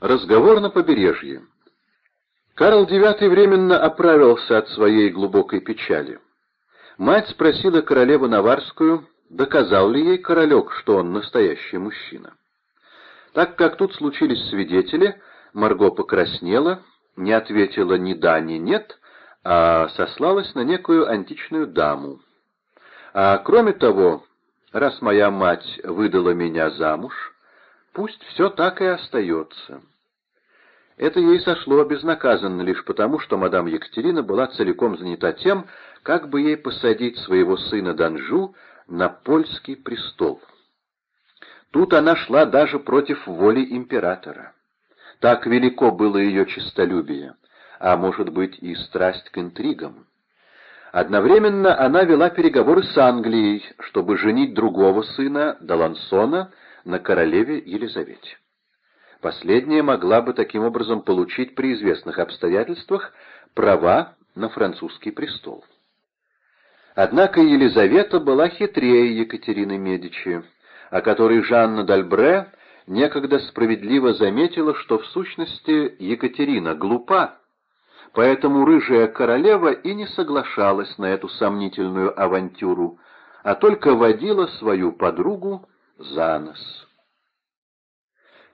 Разговор на побережье. Карл IX временно оправился от своей глубокой печали. Мать спросила королеву Наварскую, доказал ли ей королек, что он настоящий мужчина. Так как тут случились свидетели, Марго покраснела, не ответила ни да, ни нет, а сослалась на некую античную даму. А кроме того, раз моя мать выдала меня замуж, пусть все так и остается. Это ей сошло безнаказанно лишь потому, что мадам Екатерина была целиком занята тем, как бы ей посадить своего сына Данжу на польский престол. Тут она шла даже против воли императора. Так велико было ее честолюбие, а может быть и страсть к интригам. Одновременно она вела переговоры с Англией, чтобы женить другого сына, Далансона, на королеве Елизавете. Последняя могла бы таким образом получить при известных обстоятельствах права на французский престол. Однако Елизавета была хитрее Екатерины Медичи, о которой Жанна Дальбре некогда справедливо заметила, что в сущности Екатерина глупа, поэтому рыжая королева и не соглашалась на эту сомнительную авантюру, а только водила свою подругу за нос.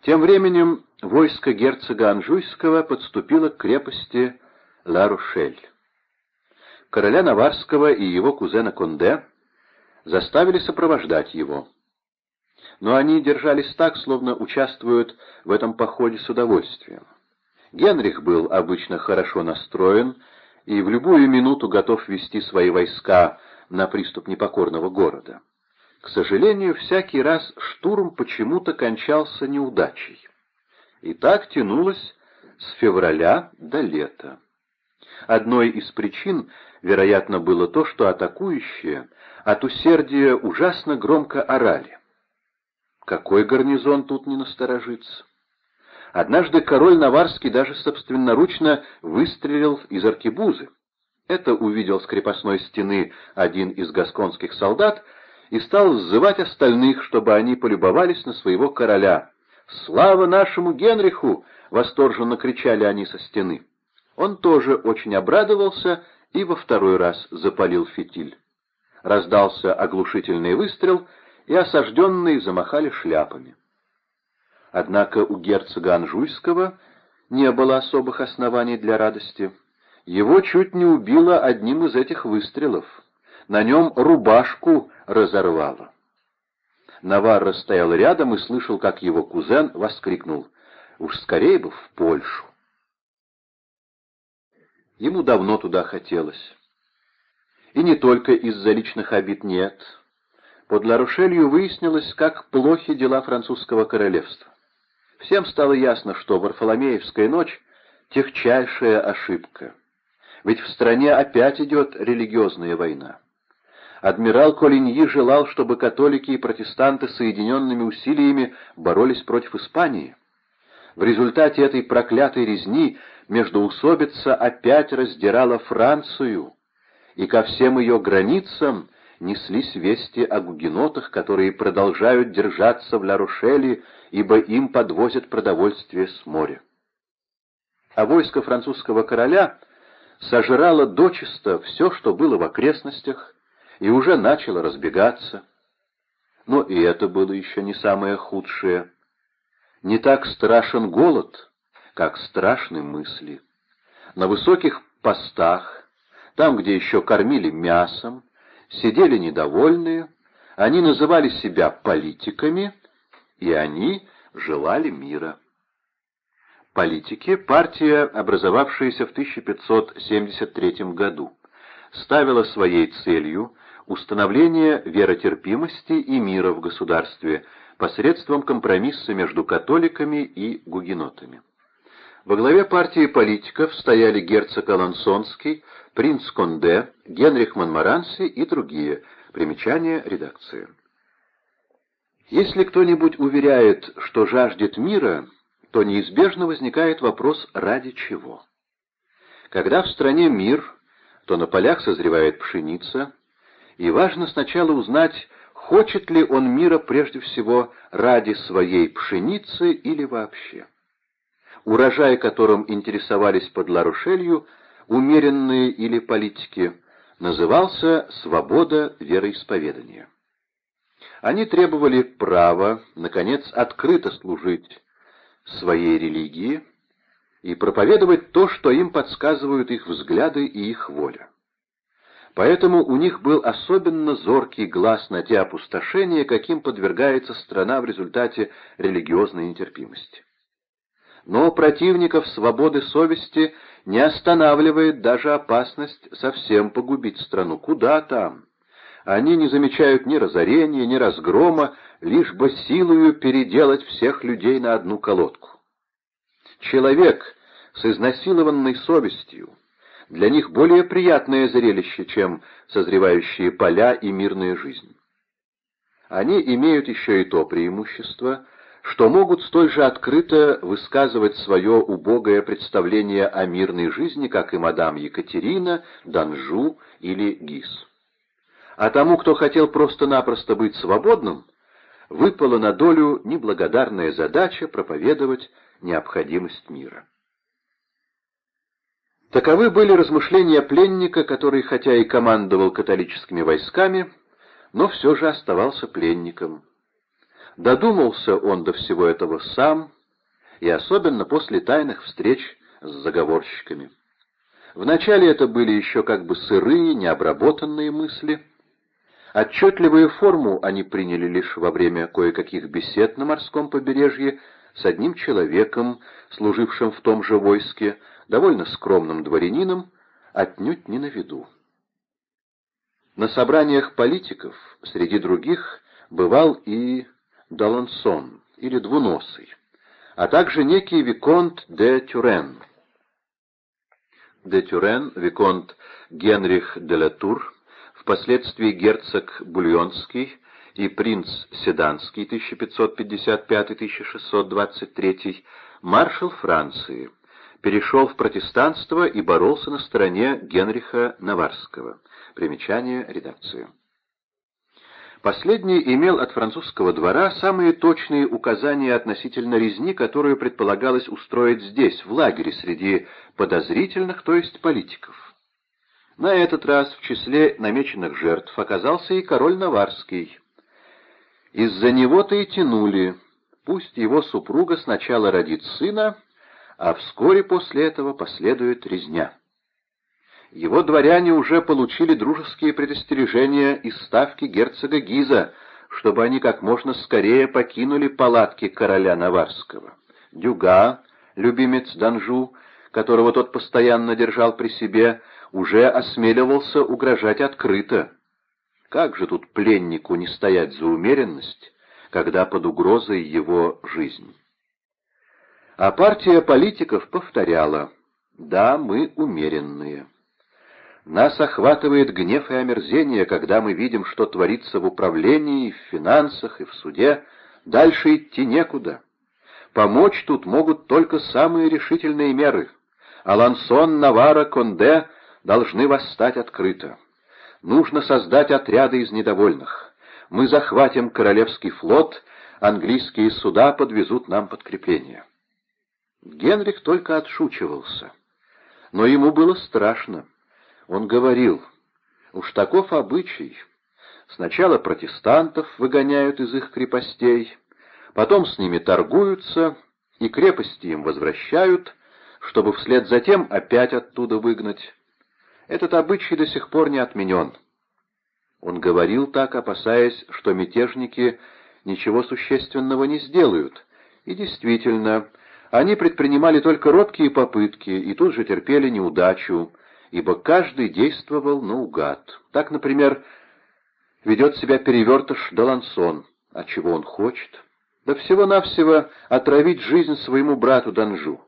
Тем временем войско герцога Анжуйского подступило к крепости Ла-Рушель. Короля Наварского и его кузена Конде заставили сопровождать его но они держались так, словно участвуют в этом походе с удовольствием. Генрих был обычно хорошо настроен и в любую минуту готов вести свои войска на приступ непокорного города. К сожалению, всякий раз штурм почему-то кончался неудачей. И так тянулось с февраля до лета. Одной из причин, вероятно, было то, что атакующие от усердия ужасно громко орали. Какой гарнизон тут не насторожится? Однажды король Наварский даже собственноручно выстрелил из аркебузы. Это увидел с крепостной стены один из гасконских солдат и стал сзывать остальных, чтобы они полюбовались на своего короля. «Слава нашему Генриху!» — восторженно кричали они со стены. Он тоже очень обрадовался и во второй раз запалил фитиль. Раздался оглушительный выстрел — и осажденные замахали шляпами. Однако у герцога Анжуйского не было особых оснований для радости. Его чуть не убило одним из этих выстрелов. На нем рубашку разорвало. Наварро стоял рядом и слышал, как его кузен воскликнул «Уж скорее бы в Польшу». Ему давно туда хотелось. И не только из-за личных обид нет — под Ларушелью выяснилось, как плохи дела французского королевства. Всем стало ясно, что Варфоломеевская ночь — техчайшая ошибка. Ведь в стране опять идет религиозная война. Адмирал Колиньи желал, чтобы католики и протестанты соединенными усилиями боролись против Испании. В результате этой проклятой резни междоусобица опять раздирала Францию, и ко всем ее границам неслись вести о гугенотах, которые продолжают держаться в Ла-Рошеле, ибо им подвозят продовольствие с моря. А войско французского короля сожрало дочисто все, что было в окрестностях, и уже начало разбегаться. Но и это было еще не самое худшее. Не так страшен голод, как страшны мысли. На высоких постах, там, где еще кормили мясом, сидели недовольные, они называли себя политиками, и они желали мира. Политики, партия, образовавшаяся в 1573 году, ставила своей целью установление веротерпимости и мира в государстве посредством компромисса между католиками и гугенотами. Во главе партии политиков стояли герцог Алансонский, принц Конде, Генрих Монмаранси и другие. Примечание редакции. Если кто-нибудь уверяет, что жаждет мира, то неизбежно возникает вопрос «ради чего?». Когда в стране мир, то на полях созревает пшеница, и важно сначала узнать, хочет ли он мира прежде всего ради своей пшеницы или вообще. урожай которым интересовались под Ларушелью умеренные или политики, назывался «свобода вероисповедания». Они требовали права, наконец, открыто служить своей религии и проповедовать то, что им подсказывают их взгляды и их воля. Поэтому у них был особенно зоркий глаз на те опустошения, каким подвергается страна в результате религиозной нетерпимости. Но противников свободы совести не останавливает даже опасность совсем погубить страну. Куда там? Они не замечают ни разорения, ни разгрома, лишь бы силою переделать всех людей на одну колодку. Человек с изнасилованной совестью для них более приятное зрелище, чем созревающие поля и мирная жизнь. Они имеют еще и то преимущество, что могут столь же открыто высказывать свое убогое представление о мирной жизни, как и мадам Екатерина, Данжу или Гис. А тому, кто хотел просто-напросто быть свободным, выпала на долю неблагодарная задача проповедовать необходимость мира. Таковы были размышления пленника, который хотя и командовал католическими войсками, но все же оставался пленником. Додумался он до всего этого сам, и особенно после тайных встреч с заговорщиками. Вначале это были еще как бы сырые, необработанные мысли. Отчетливую форму они приняли лишь во время кое-каких бесед на морском побережье с одним человеком, служившим в том же войске, довольно скромным дворянином, отнюдь не на виду. На собраниях политиков, среди других, бывал и Далансон, или Двуносый, а также некий Виконт де Тюрен. Де Тюрен, Виконт Генрих де Латур, впоследствии герцог Бульонский и принц Седанский 1555-1623, маршал Франции, перешел в протестанство и боролся на стороне Генриха Наварского. Примечание редакции. Последний имел от французского двора самые точные указания относительно резни, которую предполагалось устроить здесь, в лагере, среди подозрительных, то есть политиков. На этот раз в числе намеченных жертв оказался и король Наварский. Из-за него-то и тянули, пусть его супруга сначала родит сына, а вскоре после этого последует резня. Его дворяне уже получили дружеские предостережения из ставки герцога Гиза, чтобы они как можно скорее покинули палатки короля Наварского. Дюга, любимец Данжу, которого тот постоянно держал при себе, уже осмеливался угрожать открыто. Как же тут пленнику не стоять за умеренность, когда под угрозой его жизнь? А партия политиков повторяла «Да, мы умеренные». Нас охватывает гнев и омерзение, когда мы видим, что творится в управлении, в финансах и в суде. Дальше идти некуда. Помочь тут могут только самые решительные меры. Алансон, Навара, Конде должны восстать открыто. Нужно создать отряды из недовольных. Мы захватим Королевский флот, английские суда подвезут нам подкрепление. Генрих только отшучивался. Но ему было страшно. Он говорил, уж таков обычай. Сначала протестантов выгоняют из их крепостей, потом с ними торгуются и крепости им возвращают, чтобы вслед за тем опять оттуда выгнать. Этот обычай до сих пор не отменен. Он говорил так, опасаясь, что мятежники ничего существенного не сделают, и действительно, они предпринимали только робкие попытки и тут же терпели неудачу, ибо каждый действовал наугад. Так, например, ведет себя перевертыш Далансон. А чего он хочет? Да всего-навсего отравить жизнь своему брату Данжу.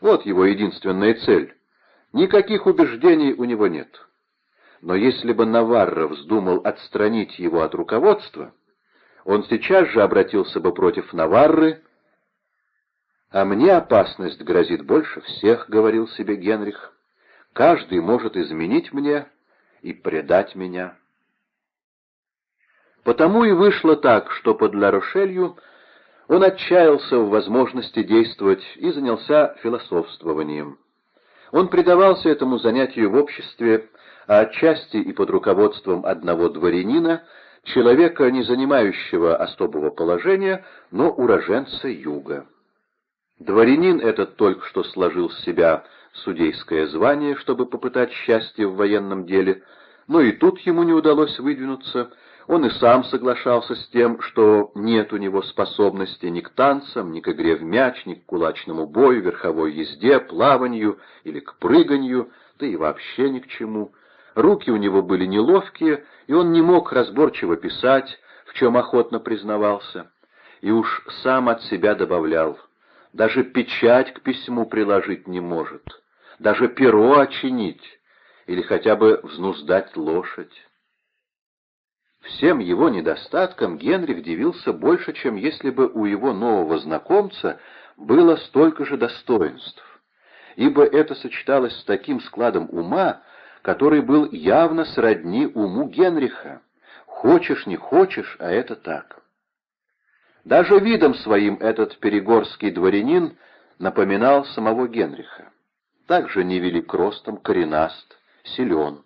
Вот его единственная цель. Никаких убеждений у него нет. Но если бы Наварро вздумал отстранить его от руководства, он сейчас же обратился бы против Наварры, «А мне опасность грозит больше всех», — говорил себе Генрих. Каждый может изменить мне и предать меня. Потому и вышло так, что под Ларошелью Он отчаялся в возможности действовать и занялся философствованием. Он предавался этому занятию в обществе, а отчасти и под руководством одного дворянина, человека, не занимающего особого положения, но уроженца юга. Дворянин этот только что сложил с себя судейское звание, чтобы попытать счастье в военном деле, но и тут ему не удалось выдвинуться, он и сам соглашался с тем, что нет у него способности ни к танцам, ни к игре в мяч, ни к кулачному бою, верховой езде, плаванию или к прыганию, да и вообще ни к чему. Руки у него были неловкие, и он не мог разборчиво писать, в чем охотно признавался. И уж сам от себя добавлял, даже печать к письму приложить не может, даже перо очинить или хотя бы взнуздать лошадь. Всем его недостаткам Генрих дивился больше, чем если бы у его нового знакомца было столько же достоинств, ибо это сочеталось с таким складом ума, который был явно сродни уму Генриха. Хочешь, не хочешь, а это так. Даже видом своим этот перегорский дворянин напоминал самого Генриха. Также невелик ростом, коренаст, силен.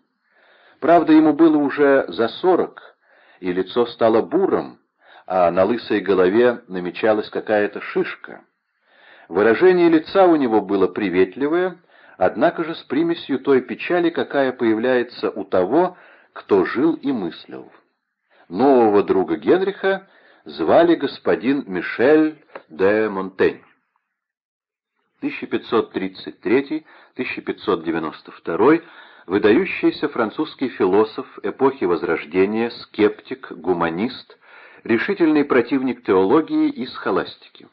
Правда, ему было уже за сорок, и лицо стало бурым, а на лысой голове намечалась какая-то шишка. Выражение лица у него было приветливое, однако же с примесью той печали, какая появляется у того, кто жил и мыслил. Нового друга Генриха звали господин Мишель де Монтень. 1533-1592 выдающийся французский философ эпохи Возрождения, скептик, гуманист, решительный противник теологии и схоластики.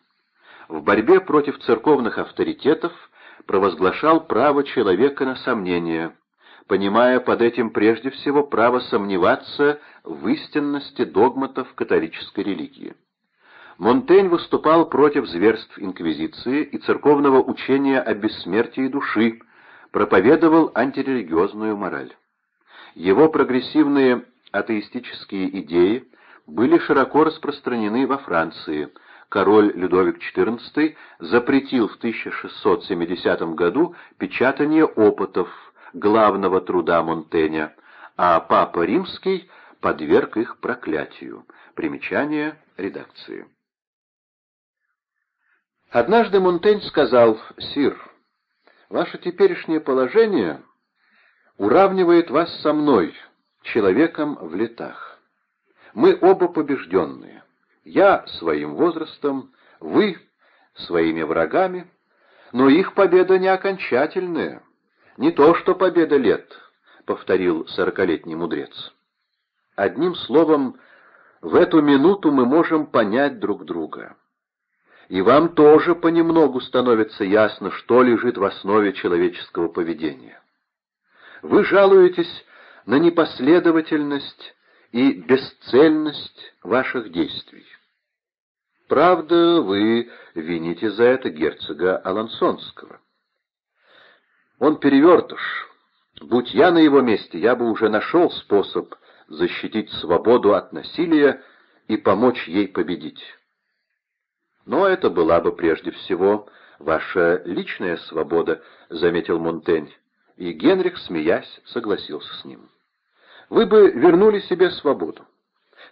В борьбе против церковных авторитетов провозглашал право человека на сомнение, понимая под этим прежде всего право сомневаться в истинности догматов католической религии. Монтень выступал против зверств инквизиции и церковного учения о бессмертии души, проповедовал антирелигиозную мораль. Его прогрессивные атеистические идеи были широко распространены во Франции. Король Людовик XIV запретил в 1670 году печатание опытов главного труда Монтэня, а Папа Римский подверг их проклятию. Примечание редакции. Однажды Монтень сказал, «Сир, Ваше теперешнее положение уравнивает вас со мной, человеком в летах. Мы оба побежденные. Я своим возрастом, вы своими врагами, но их победа не окончательная. Не то, что победа лет, — повторил сорокалетний мудрец. Одним словом, в эту минуту мы можем понять друг друга и вам тоже понемногу становится ясно, что лежит в основе человеческого поведения. Вы жалуетесь на непоследовательность и бесцельность ваших действий. Правда, вы вините за это герцога Алансонского. Он перевертыш. Будь я на его месте, я бы уже нашел способ защитить свободу от насилия и помочь ей победить. Но это была бы прежде всего ваша личная свобода, — заметил Монтень, и Генрих, смеясь, согласился с ним. Вы бы вернули себе свободу.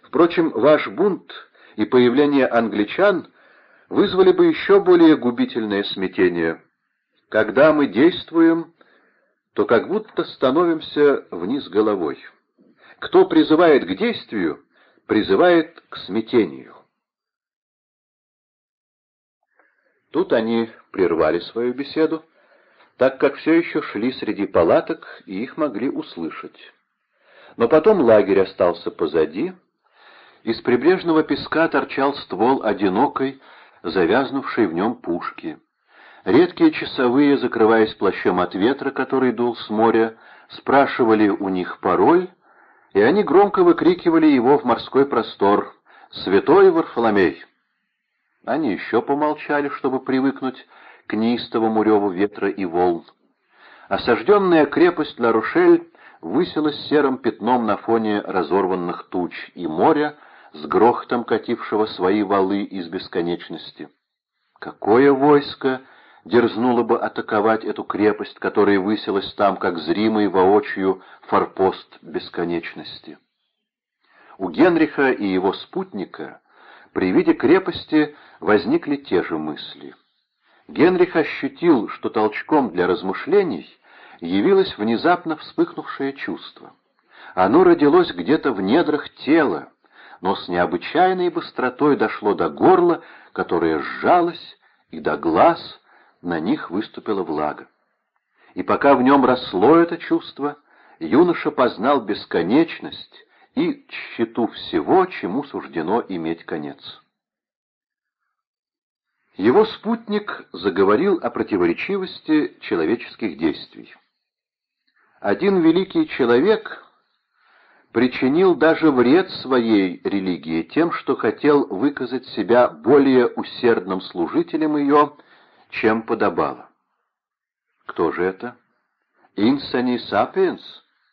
Впрочем, ваш бунт и появление англичан вызвали бы еще более губительное смятение. Когда мы действуем, то как будто становимся вниз головой. Кто призывает к действию, призывает к смятению. Тут они прервали свою беседу, так как все еще шли среди палаток, и их могли услышать. Но потом лагерь остался позади, из прибрежного песка торчал ствол одинокой, завязнувшей в нем пушки. Редкие часовые, закрываясь плащом от ветра, который дул с моря, спрашивали у них пароль, и они громко выкрикивали его в морской простор «Святой Варфоломей!» Они еще помолчали, чтобы привыкнуть к неистовому реву ветра и волн. Осажденная крепость Ларушель высилась серым пятном на фоне разорванных туч и моря, с грохотом катившего свои валы из бесконечности. Какое войско дерзнуло бы атаковать эту крепость, которая высилась там, как зримый воочию форпост бесконечности? У Генриха и его спутника при виде крепости возникли те же мысли. Генрих ощутил, что толчком для размышлений явилось внезапно вспыхнувшее чувство. Оно родилось где-то в недрах тела, но с необычайной быстротой дошло до горла, которое сжалось, и до глаз на них выступила влага. И пока в нем росло это чувство, юноша познал бесконечность и тщету всего, чему суждено иметь конец. Его спутник заговорил о противоречивости человеческих действий. Один великий человек причинил даже вред своей религии тем, что хотел выказать себя более усердным служителем ее, чем подобало. Кто же это? «Инсани сапиенс?»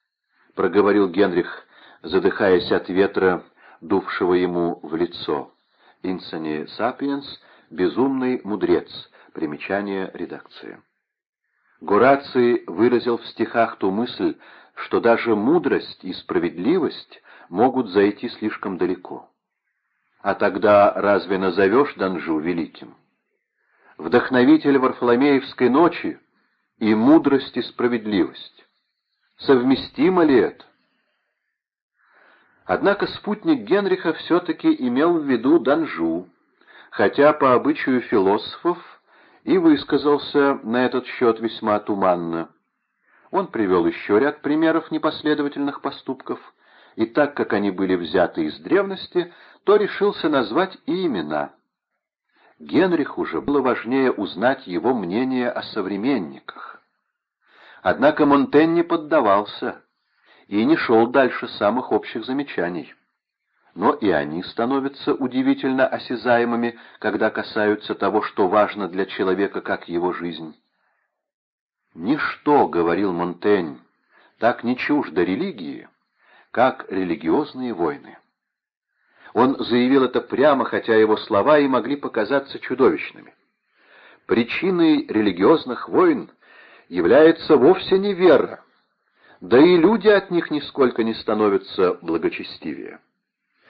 — проговорил Генрих, задыхаясь от ветра, дувшего ему в лицо. «Инсани сапиенс» — «безумный мудрец», примечание редакции. Гораций выразил в стихах ту мысль, что даже мудрость и справедливость могут зайти слишком далеко. А тогда разве назовешь Данжу великим? Вдохновитель Варфоломеевской ночи и мудрость и справедливость. Совместимо ли это? Однако спутник Генриха все-таки имел в виду Данжу, хотя по обычаю философов и высказался на этот счет весьма туманно. Он привел еще ряд примеров непоследовательных поступков, и так как они были взяты из древности, то решился назвать и имена. Генриху же было важнее узнать его мнение о современниках. Однако Монтень не поддавался и не шел дальше самых общих замечаний. Но и они становятся удивительно осязаемыми, когда касаются того, что важно для человека, как его жизнь. «Ничто, — говорил Монтень, — так не чуждо религии, как религиозные войны». Он заявил это прямо, хотя его слова и могли показаться чудовищными. Причиной религиозных войн является вовсе не вера, да и люди от них нисколько не становятся благочестивее.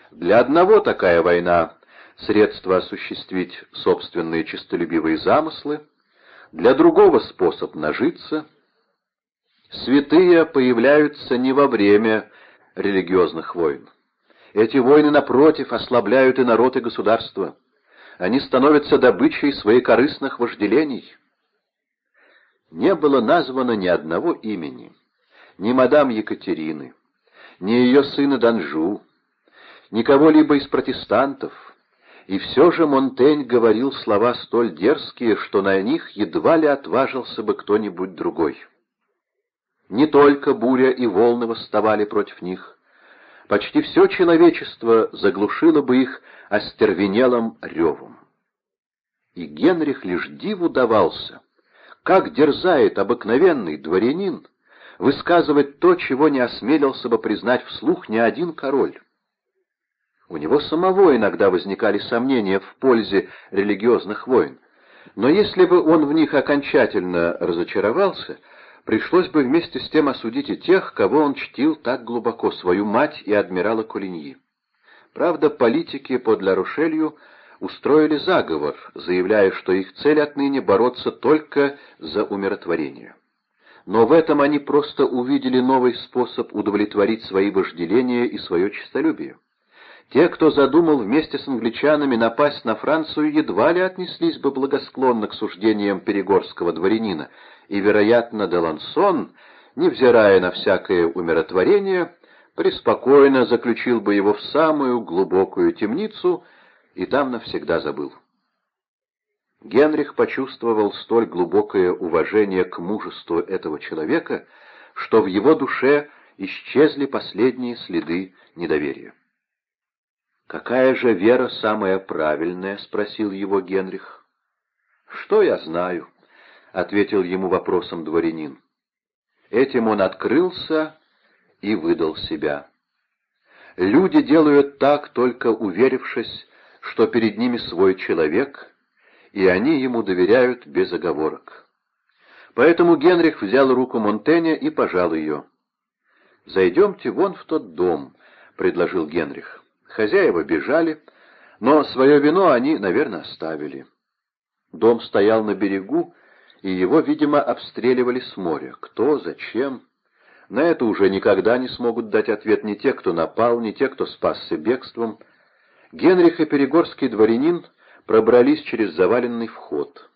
Для одного такая война — средство осуществить собственные честолюбивые замыслы, для другого способ нажиться. Святые появляются не во время религиозных войн. Эти войны, напротив, ослабляют и народ, и государство. Они становятся добычей своекорыстных вожделений. Не было названо ни одного имени, ни мадам Екатерины, ни ее сына Данжу, ни кого-либо из протестантов, и все же Монтень говорил слова столь дерзкие, что на них едва ли отважился бы кто-нибудь другой. Не только буря и волны восставали против них. Почти все человечество заглушило бы их остервенелым ревом. И Генрих лишь диву давался, как дерзает обыкновенный дворянин высказывать то, чего не осмелился бы признать вслух ни один король. У него самого иногда возникали сомнения в пользе религиозных войн, но если бы он в них окончательно разочаровался, пришлось бы вместе с тем осудить и тех, кого он чтил так глубоко, свою мать и адмирала Колиньи. Правда, политики под Ларушелью устроили заговор, заявляя, что их цель отныне бороться только за умиротворение. Но в этом они просто увидели новый способ удовлетворить свои вожделения и свое честолюбие. Те, кто задумал вместе с англичанами напасть на Францию, едва ли отнеслись бы благосклонно к суждениям перегорского дворянина, и, вероятно, Делансон, невзирая на всякое умиротворение, преспокойно заключил бы его в самую глубокую темницу и там навсегда забыл. Генрих почувствовал столь глубокое уважение к мужеству этого человека, что в его душе исчезли последние следы недоверия. «Какая же вера самая правильная?» — спросил его Генрих. «Что я знаю?» — ответил ему вопросом дворянин. Этим он открылся и выдал себя. Люди делают так, только уверившись, что перед ними свой человек, и они ему доверяют без оговорок. Поэтому Генрих взял руку Монтэня и пожал ее. «Зайдемте вон в тот дом», — предложил Генрих. Хозяева бежали, но свое вино они, наверное, оставили. Дом стоял на берегу, и его, видимо, обстреливали с моря. Кто, зачем? На это уже никогда не смогут дать ответ ни те, кто напал, ни те, кто спасся бегством. Генрих и перегорский дворянин пробрались через заваленный вход.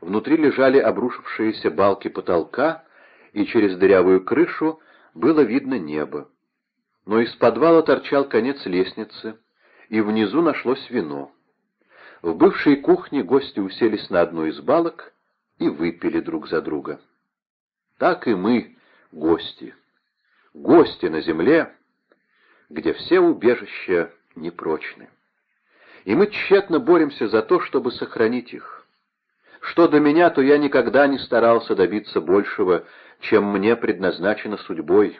Внутри лежали обрушившиеся балки потолка, и через дырявую крышу было видно небо. Но из подвала торчал конец лестницы, и внизу нашлось вино. В бывшей кухне гости уселись на одну из балок и выпили друг за друга. Так и мы, гости. Гости на земле, где все убежища непрочны. И мы тщетно боремся за то, чтобы сохранить их. Что до меня, то я никогда не старался добиться большего, чем мне предназначено судьбой.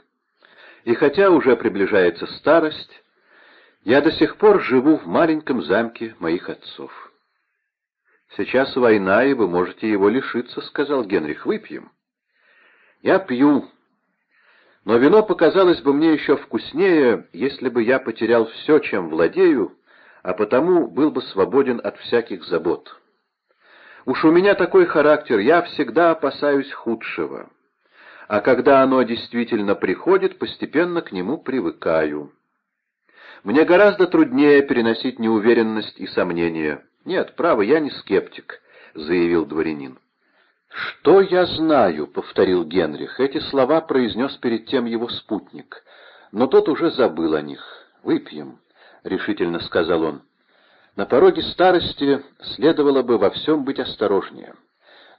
И хотя уже приближается старость, я до сих пор живу в маленьком замке моих отцов. «Сейчас война, и вы можете его лишиться», — сказал Генрих. «Выпьем». «Я пью. Но вино показалось бы мне еще вкуснее, если бы я потерял все, чем владею, а потому был бы свободен от всяких забот. Уж у меня такой характер, я всегда опасаюсь худшего. А когда оно действительно приходит, постепенно к нему привыкаю». Мне гораздо труднее переносить неуверенность и сомнения. Нет, право, я не скептик, — заявил дворянин. «Что я знаю?» — повторил Генрих. Эти слова произнес перед тем его спутник. Но тот уже забыл о них. «Выпьем», — решительно сказал он. «На пороге старости следовало бы во всем быть осторожнее»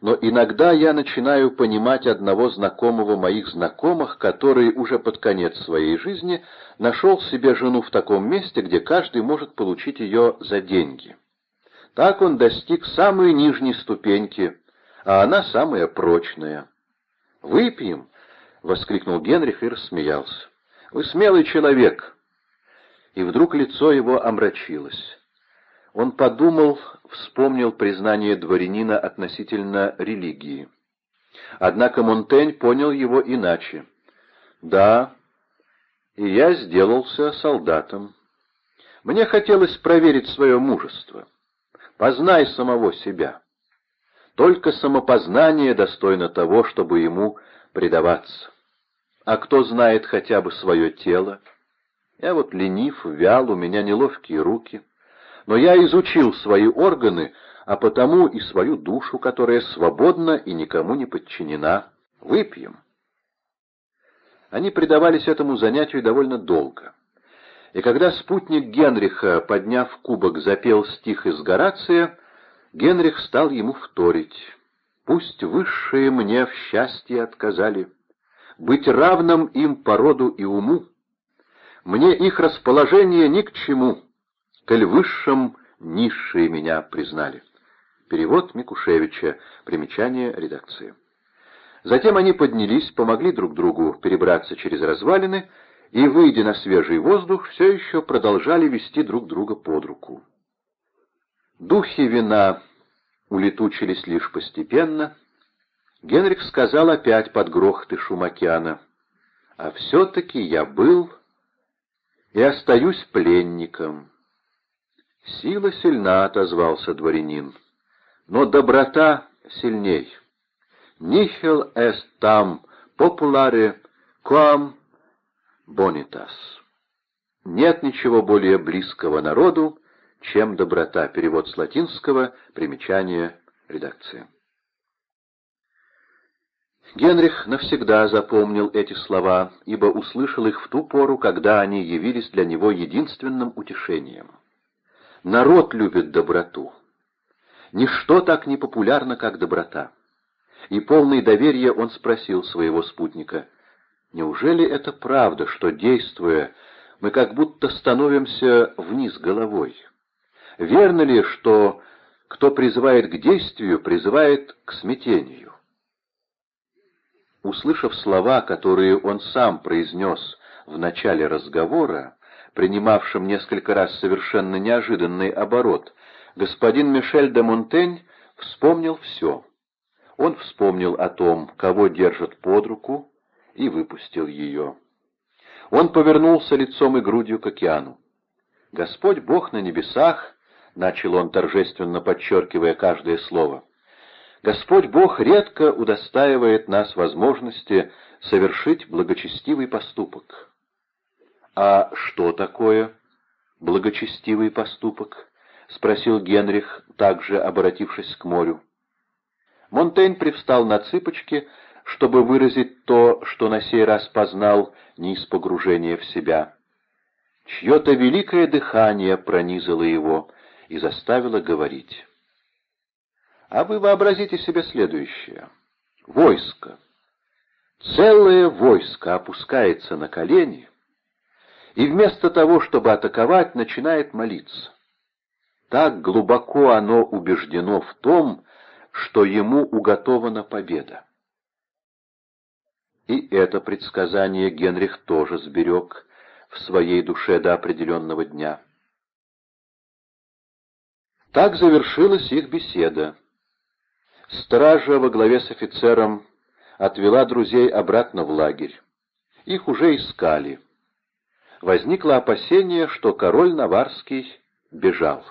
но иногда я начинаю понимать одного знакомого моих знакомых, который уже под конец своей жизни нашел себе жену в таком месте, где каждый может получить ее за деньги. Так он достиг самой нижней ступеньки, а она самая прочная. «Выпьем!» — воскликнул Генрих и рассмеялся. «Вы смелый человек!» И вдруг лицо его омрачилось. Он подумал, вспомнил признание дворянина относительно религии. Однако Монтень понял его иначе. «Да, и я сделался солдатом. Мне хотелось проверить свое мужество. Познай самого себя. Только самопознание достойно того, чтобы ему предаваться. А кто знает хотя бы свое тело? Я вот ленив, вял, у меня неловкие руки» но я изучил свои органы, а потому и свою душу, которая свободна и никому не подчинена. Выпьем. Они предавались этому занятию довольно долго. И когда спутник Генриха, подняв кубок, запел стих из Горация, Генрих стал ему вторить. «Пусть высшие мне в счастье отказали, быть равным им по роду и уму. Мне их расположение ни к чему, коль высшим низшие меня признали. Перевод Микушевича. Примечание редакции. Затем они поднялись, помогли друг другу перебраться через развалины и, выйдя на свежий воздух, все еще продолжали вести друг друга под руку. Духи вина улетучились лишь постепенно. Генрих сказал опять под грохот и шум океана, «А все-таки я был и остаюсь пленником». «Сила сильна», — отозвался дворянин, — «но доброта сильней. Нихел эст там популаре quam bonitas». Нет ничего более близкого народу, чем доброта. Перевод с латинского, примечание редакции. Генрих навсегда запомнил эти слова, ибо услышал их в ту пору, когда они явились для него единственным утешением. Народ любит доброту. Ничто так не популярно, как доброта. И полный доверия он спросил своего спутника, «Неужели это правда, что, действуя, мы как будто становимся вниз головой? Верно ли, что кто призывает к действию, призывает к смятению?» Услышав слова, которые он сам произнес в начале разговора, принимавшем несколько раз совершенно неожиданный оборот, господин Мишель де Монтень вспомнил все. Он вспомнил о том, кого держат под руку, и выпустил ее. Он повернулся лицом и грудью к океану. «Господь Бог на небесах», — начал он, торжественно подчеркивая каждое слово, — «Господь Бог редко удостаивает нас возможности совершить благочестивый поступок». «А что такое благочестивый поступок?» — спросил Генрих, также обратившись к морю. Монтень привстал на цыпочки, чтобы выразить то, что на сей раз познал не из погружения в себя. Чье-то великое дыхание пронизало его и заставило говорить. А вы вообразите себе следующее. Войско. Целое войско опускается на колени и вместо того, чтобы атаковать, начинает молиться. Так глубоко оно убеждено в том, что ему уготована победа. И это предсказание Генрих тоже сберег в своей душе до определенного дня. Так завершилась их беседа. Стража во главе с офицером отвела друзей обратно в лагерь. Их уже искали. Возникло опасение, что король Наварский бежал.